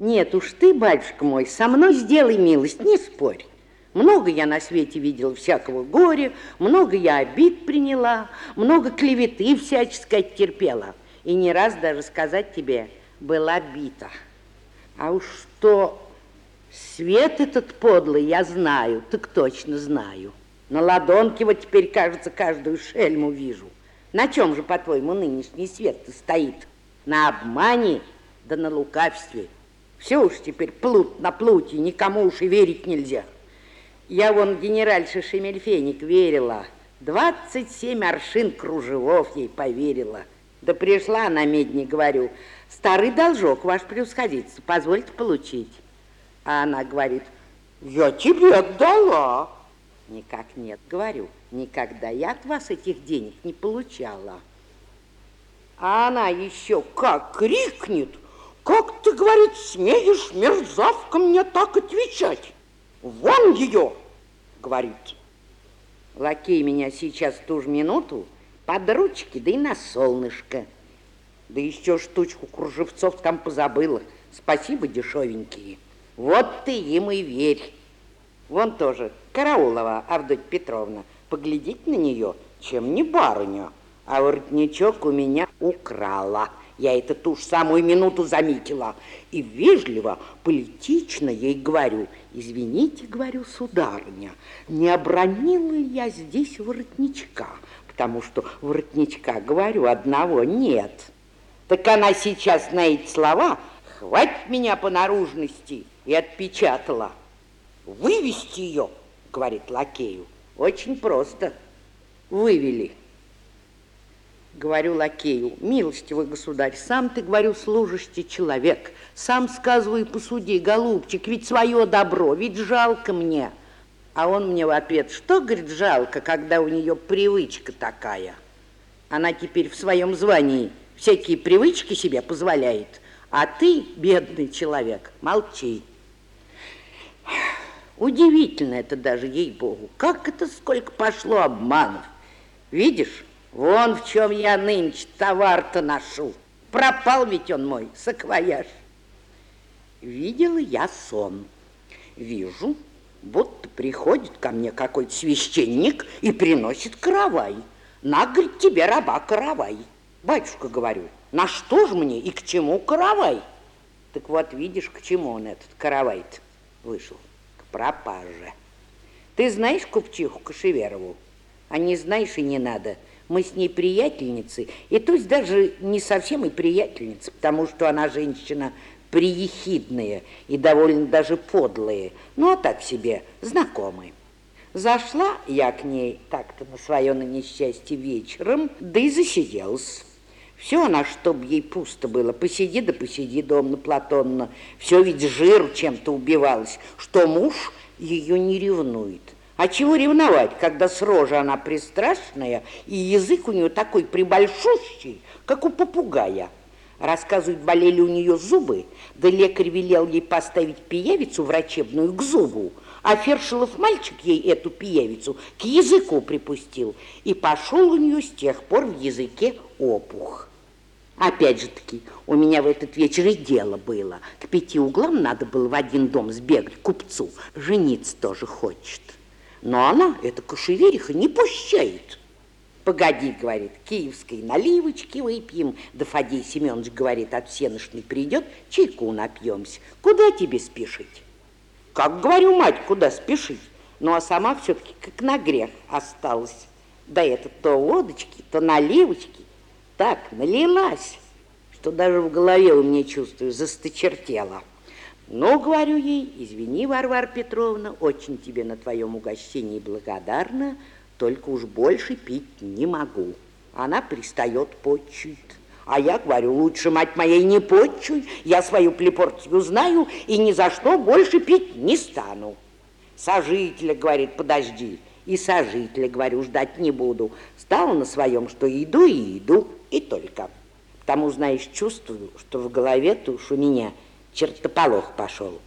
Нет уж ты, батюшка мой, со мной сделай милость, не спорь. Много я на свете видела всякого горя, много я обид приняла, много клеветы всяческой терпела. И не раз даже сказать тебе, была бита. А уж что свет этот подлый я знаю, так точно знаю. На ладонке вот теперь, кажется, каждую шельму вижу. На чем же, по-твоему, нынешний свет стоит? На обмане да на лукавстве. Все уж теперь плут на плуте, никому уж и верить нельзя. Я вон генеральша Шемельфеник верила. 27 аршин кружевов ей поверила. Да пришла на медне, говорю, старый должок, ваш превосходительство, позвольте получить. А она говорит, я тебе отдала. Никак нет, говорю, никогда я от вас этих денег не получала. А она еще как крикнет, как ты, говорит, смеешь, мерзавка, мне так отвечать? Вон ее, говорит. Лакей меня сейчас ту же минуту под ручки, да и на солнышко. Да еще штучку кружевцов там позабыла. Спасибо, дешевенькие. Вот ты им и верь. Вон тоже Караулова Авдотья Петровна. Поглядеть на нее, чем не барыня. А воротничок у меня украла. Я это ту же самую минуту заметила. И вежливо, политично ей говорю, извините, говорю, сударыня, не обронила я здесь воротничка? Потому что воротничка, говорю, одного нет. Так она сейчас на эти слова хватит меня по наружности и отпечатала. Вывести ее, говорит лакею, очень просто. Вывели. Говорю лакею, милостивый государь, сам ты, говорю, служащий человек, сам сказывай посуди, голубчик, ведь свое добро, ведь жалко мне. А он мне в ответ, что, говорит, жалко, когда у нее привычка такая. Она теперь в своем звании всякие привычки себе позволяет, а ты, бедный человек, молчи. Удивительно это даже, ей-богу, как это сколько пошло обманов. Видишь, Вон в чем я нынче товар-то ношу. Пропал ведь он мой, саквояж. Видела я сон. Вижу, будто приходит ко мне какой-то священник и приносит каравай. На, тебе раба каравай. Батюшка, говорю, на что же мне и к чему каравай? Так вот, видишь, к чему он этот каравай вышел? К пропаже. Ты знаешь купчиху Кашеверову? А не знаешь и не надо – мы с ней приятельницы, и то есть даже не совсем и приятельницы, потому что она женщина приехидная и довольно даже подлая, ну а так себе, знакомые. Зашла я к ней так-то на свое на несчастье вечером, да и засиделась. Все она, чтоб ей пусто было, посиди да посиди дома Платонна. Все ведь жир чем-то убивалось, что муж ее не ревнует. А чего ревновать, когда с рожи она пристрастная, и язык у нее такой прибольшущий, как у попугая? Рассказывают, болели у нее зубы, да лекарь велел ей поставить пиявицу врачебную к зубу, а Фершилов мальчик ей эту пиявицу к языку припустил, и пошел у нее с тех пор в языке опух. Опять же таки, у меня в этот вечер и дело было. К пяти углам надо было в один дом сбегать купцу. Жениться тоже хочет. Но она, эта кошевериха, не пущает. Погоди, говорит, киевской наливочки выпьем. Да Фадей Семенович, говорит, от всеношной придет, чайку напьемся. Куда тебе спешить? Как, говорю, мать, куда спешить? Ну, а сама все-таки как на грех осталась. Да это то водочки, то наливочки. Так, налилась, что даже в голове у меня, чувствую, засточертела. Но, говорю ей, извини, Варвара Петровна, очень тебе на твоем угощении благодарна, только уж больше пить не могу. Она пристает, почует. А я говорю, лучше, мать моей, не почуй, я свою плепортию знаю и ни за что больше пить не стану. Сожителя, говорит, подожди, и сожителя, говорю, ждать не буду. Стала на своем, что иду и иду, и только. Потому, знаешь, чувствую, что в голове-то уж у меня – чертополох пошел.